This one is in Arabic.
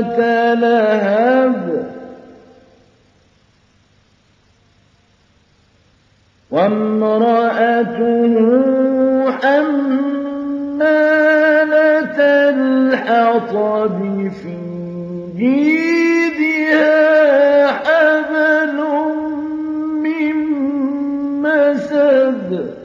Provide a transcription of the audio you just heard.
أتانا هذا وامرأته حمالة الحطب في جيدها حبل من مسد.